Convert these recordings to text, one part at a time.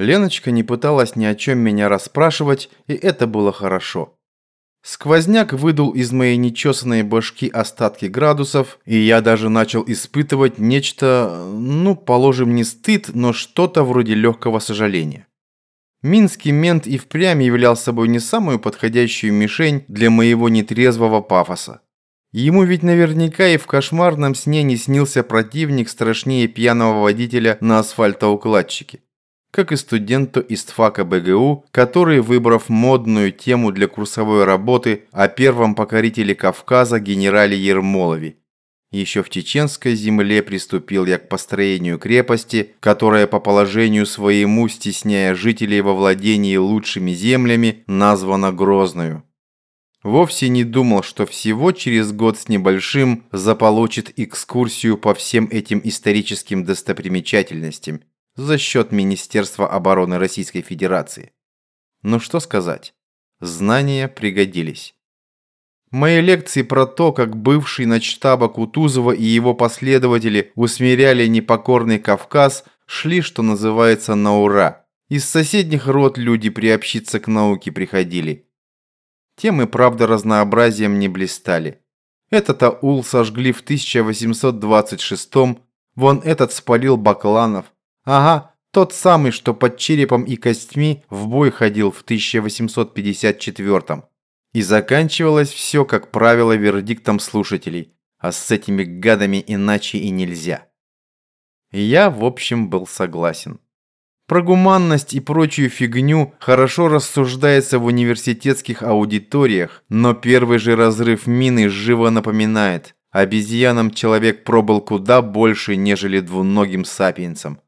Леночка не пыталась ни о чем меня расспрашивать, и это было хорошо. Сквозняк выдул из моей нечесанной башки остатки градусов, и я даже начал испытывать нечто, ну, положим, не стыд, но что-то вроде легкого сожаления. Минский мент и впрямь являл собой не самую подходящую мишень для моего нетрезвого пафоса. Ему ведь наверняка и в кошмарном сне не снился противник страшнее пьяного водителя на асфальтоукладчике как и студенту из ТФАКа БГУ, который, выбрав модную тему для курсовой работы о первом покорителе Кавказа генерале Ермолове. Еще в чеченской земле приступил я к построению крепости, которая по положению своему, стесняя жителей во владении лучшими землями, названа Грозною. Вовсе не думал, что всего через год с небольшим заполучит экскурсию по всем этим историческим достопримечательностям – за счет Министерства обороны Российской Федерации. Ну что сказать, знания пригодились. Мои лекции про то, как бывший начштаба Кутузова и его последователи усмиряли непокорный Кавказ, шли, что называется, на ура. Из соседних род люди приобщиться к науке приходили. Темы, правда, разнообразием не блистали. Этот аул сожгли в 1826 вон этот спалил Бакланов, Ага, тот самый, что под черепом и костьми в бой ходил в 1854-м. И заканчивалось все, как правило, вердиктом слушателей. А с этими гадами иначе и нельзя. Я, в общем, был согласен. Про гуманность и прочую фигню хорошо рассуждается в университетских аудиториях, но первый же разрыв мины живо напоминает, обезьянам человек пробыл куда больше, нежели двуногим сапиенсам.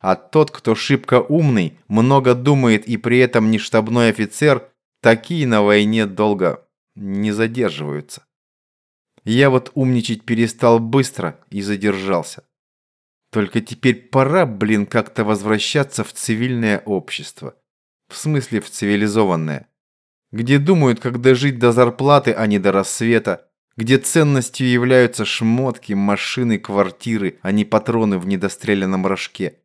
А тот, кто шибко умный, много думает и при этом не штабной офицер, такие на войне долго не задерживаются. Я вот умничать перестал быстро и задержался. Только теперь пора, блин, как-то возвращаться в цивильное общество. В смысле в цивилизованное. Где думают, как дожить до зарплаты, а не до рассвета. Где ценностью являются шмотки, машины, квартиры, а не патроны в недостреленном рожке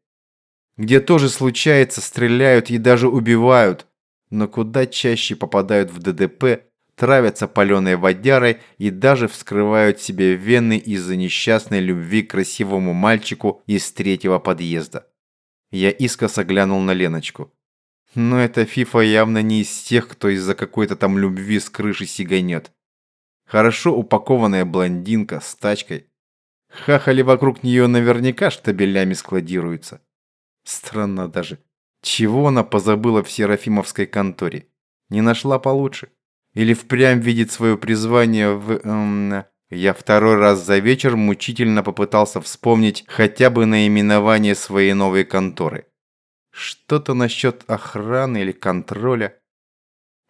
где тоже случается, стреляют и даже убивают, но куда чаще попадают в ДДП, травятся паленой водярой и даже вскрывают себе вены из-за несчастной любви к красивому мальчику из третьего подъезда. Я искоса глянул на Леночку. Но эта Фифа явно не из тех, кто из-за какой-то там любви с крыши сиганет. Хорошо упакованная блондинка с тачкой. Хахали вокруг нее наверняка штабелями складируются. Странно даже. Чего она позабыла в Серафимовской конторе? Не нашла получше? Или впрямь видит свое призвание в... Эм, я второй раз за вечер мучительно попытался вспомнить хотя бы наименование своей новой конторы. Что-то насчет охраны или контроля.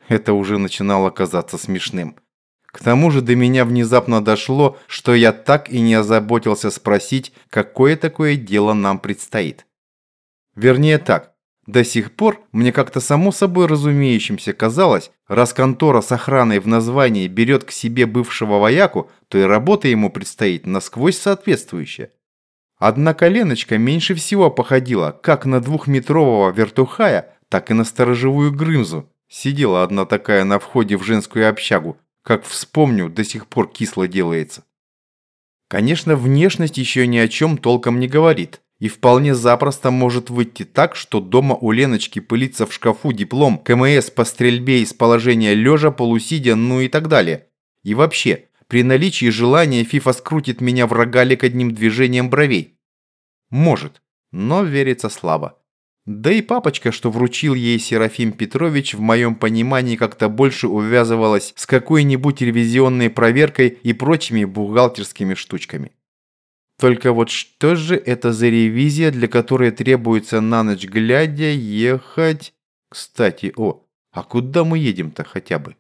Это уже начинало казаться смешным. К тому же до меня внезапно дошло, что я так и не озаботился спросить, какое такое дело нам предстоит. Вернее так, до сих пор мне как-то само собой разумеющимся казалось, раз контора с охраной в названии берет к себе бывшего вояку, то и работа ему предстоит насквозь соответствующая. Однако Леночка меньше всего походила как на двухметрового вертухая, так и на сторожевую грымзу. Сидела одна такая на входе в женскую общагу, как вспомню, до сих пор кисло делается. Конечно, внешность еще ни о чем толком не говорит. И вполне запросто может выйти так, что дома у Леночки пылится в шкафу диплом КМС по стрельбе из положения лежа, полусидя, ну и так далее. И вообще, при наличии желания Фифа скрутит меня в рогалик одним движением бровей. Может, но верится слабо. Да и папочка, что вручил ей Серафим Петрович, в моем понимании как-то больше увязывалась с какой-нибудь ревизионной проверкой и прочими бухгалтерскими штучками. Только вот что же это за ревизия, для которой требуется на ночь глядя ехать... Кстати, о, а куда мы едем-то хотя бы?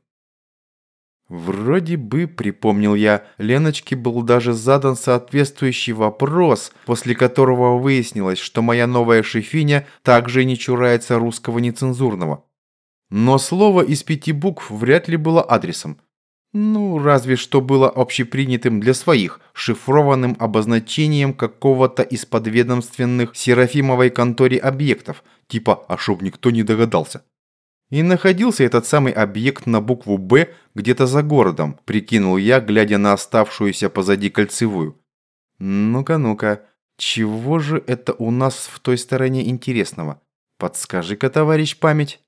Вроде бы, припомнил я, Леночке был даже задан соответствующий вопрос, после которого выяснилось, что моя новая шефиня также не чурается русского нецензурного. Но слово из пяти букв вряд ли было адресом. Ну, разве что было общепринятым для своих, шифрованным обозначением какого-то из подведомственных Серафимовой конторе объектов, типа «а чтоб никто не догадался». И находился этот самый объект на букву «Б» где-то за городом, прикинул я, глядя на оставшуюся позади кольцевую. Ну-ка, ну-ка, чего же это у нас в той стороне интересного? Подскажи-ка, товарищ память.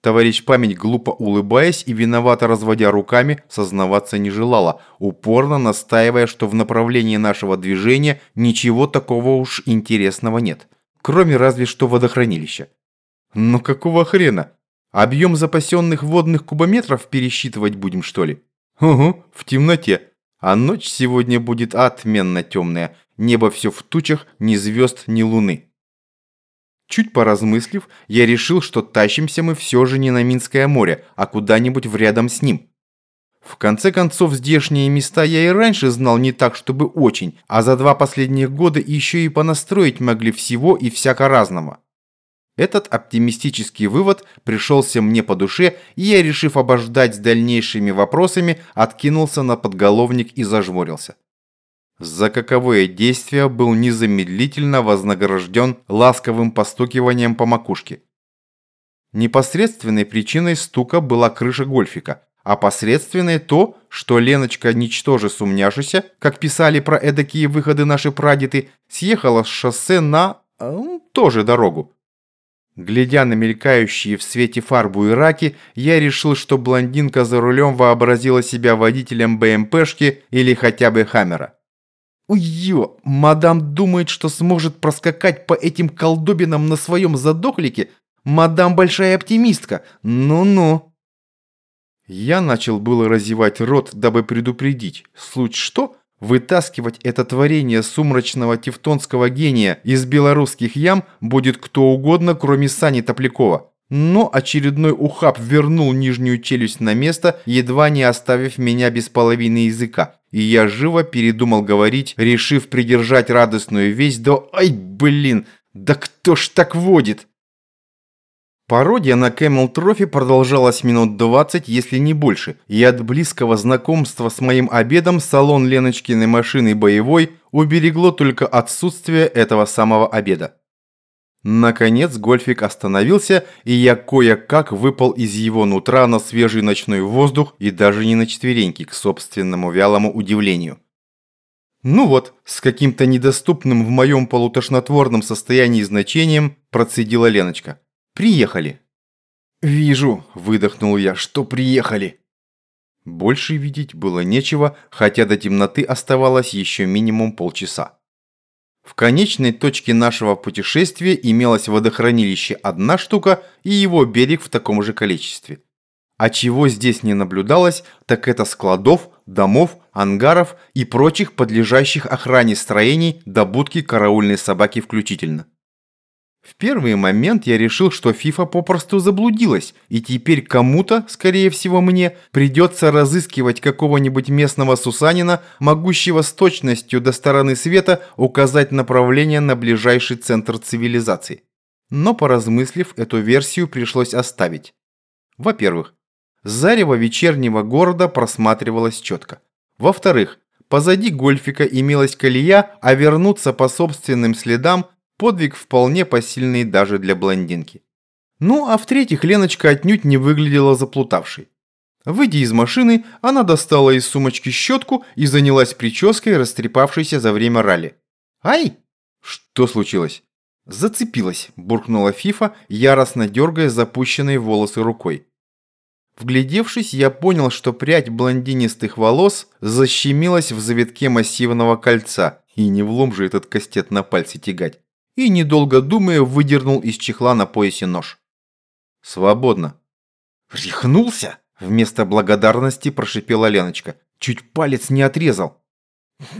Товарищ память, глупо улыбаясь и виновато разводя руками, сознаваться не желала, упорно настаивая, что в направлении нашего движения ничего такого уж интересного нет. Кроме разве что водохранилища. Ну какого хрена? Объем запасенных водных кубометров пересчитывать будем, что ли? Угу, в темноте. А ночь сегодня будет отменно темная. Небо все в тучах, ни звезд, ни луны. Чуть поразмыслив, я решил, что тащимся мы все же не на Минское море, а куда-нибудь в рядом с ним. В конце концов, здешние места я и раньше знал не так, чтобы очень, а за два последних года еще и понастроить могли всего и всяко разного. Этот оптимистический вывод пришелся мне по душе, и я, решив обождать с дальнейшими вопросами, откинулся на подголовник и зажмурился за каковое действие был незамедлительно вознагражден ласковым постукиванием по макушке. Непосредственной причиной стука была крыша гольфика, а посредственной то, что Леночка, ничтоже сумняшися, как писали про эдакие выходы наши прадеды, съехала с шоссе на... Э, тоже дорогу. Глядя на мелькающие в свете фарбу и раки, я решил, что блондинка за рулем вообразила себя водителем БМПшки или хотя бы Хаммера. Уё, мадам думает, что сможет проскакать по этим колдобинам на своем задохлике? Мадам большая оптимистка. Ну-ну. Я начал было разевать рот, дабы предупредить. Случай что? Вытаскивать это творение сумрачного тевтонского гения из белорусских ям будет кто угодно, кроме Сани Топлякова. Но очередной ухаб вернул нижнюю челюсть на место, едва не оставив меня без половины языка. И я живо передумал говорить, решив придержать радостную весть до «Ай, блин, да кто ж так водит?» Пародия на Camel Trophy продолжалась минут 20, если не больше, и от близкого знакомства с моим обедом салон Леночкиной машины боевой уберегло только отсутствие этого самого обеда. Наконец гольфик остановился, и я кое-как выпал из его нутра на свежий ночной воздух и даже не на четвереньки, к собственному вялому удивлению. Ну вот, с каким-то недоступным в моем полутошнотворном состоянии значением процедила Леночка. «Приехали». «Вижу», – выдохнул я, – «что приехали». Больше видеть было нечего, хотя до темноты оставалось еще минимум полчаса. В конечной точке нашего путешествия имелось водохранилище одна штука и его берег в таком же количестве. А чего здесь не наблюдалось, так это складов, домов, ангаров и прочих подлежащих охране строений до будки караульной собаки включительно. В первый момент я решил, что Фифа попросту заблудилась, и теперь кому-то, скорее всего мне, придется разыскивать какого-нибудь местного сусанина, могущего с точностью до стороны света указать направление на ближайший центр цивилизации. Но поразмыслив, эту версию пришлось оставить. Во-первых, зарево вечернего города просматривалось четко. Во-вторых, позади гольфика имелась колея, а вернуться по собственным следам – Подвиг вполне посильный даже для блондинки. Ну, а в-третьих, Леночка отнюдь не выглядела заплутавшей. Выйдя из машины, она достала из сумочки щетку и занялась прической, растрепавшейся за время ралли. «Ай!» «Что случилось?» «Зацепилась», – буркнула Фифа, яростно дергая запущенные волосы рукой. Вглядевшись, я понял, что прядь блондинистых волос защемилась в завитке массивного кольца, и не влом же этот кастет на пальце тягать и, недолго думая, выдернул из чехла на поясе нож. «Свободно». «Рехнулся?» – вместо благодарности прошипела Леночка. «Чуть палец не отрезал».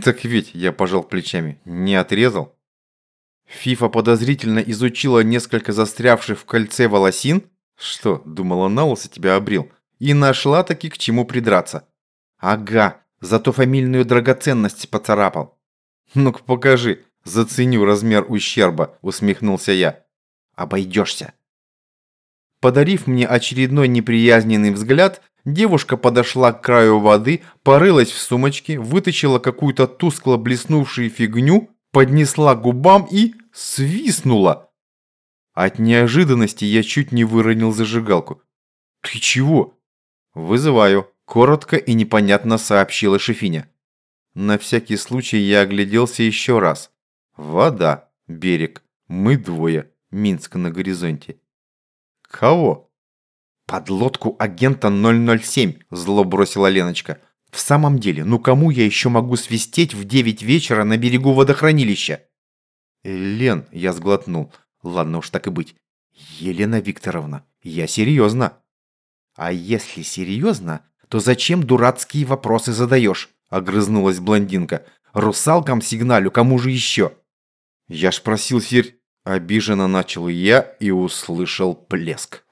«Так ведь», – я пожал плечами, – «не отрезал». Фифа подозрительно изучила несколько застрявших в кольце волосин. Что, думала, на лысо тебя обрил? И нашла таки к чему придраться. Ага, зато фамильную драгоценность поцарапал. Ну-ка покажи. «Заценю размер ущерба», – усмехнулся я. «Обойдешься». Подарив мне очередной неприязненный взгляд, Девушка подошла к краю воды, порылась в сумочке, вытащила какую-то тускло блеснувшую фигню, поднесла к губам и свистнула. От неожиданности я чуть не выронил зажигалку. «Ты чего?» «Вызываю», – коротко и непонятно сообщила Шефиня. На всякий случай я огляделся еще раз. Вода, берег, мы двое, Минск на горизонте. Кого? Подлодку агента 007, зло бросила Леночка. В самом деле, ну кому я еще могу свистеть в 9 вечера на берегу водохранилища? Лен, я сглотнул. Ладно уж так и быть. Елена Викторовна, я серьезно. А если серьезно, то зачем дурацкие вопросы задаешь? Огрызнулась блондинка. Русалкам сигналю, кому же еще? Я ж просил сер... Обиженно начал я и услышал плеск.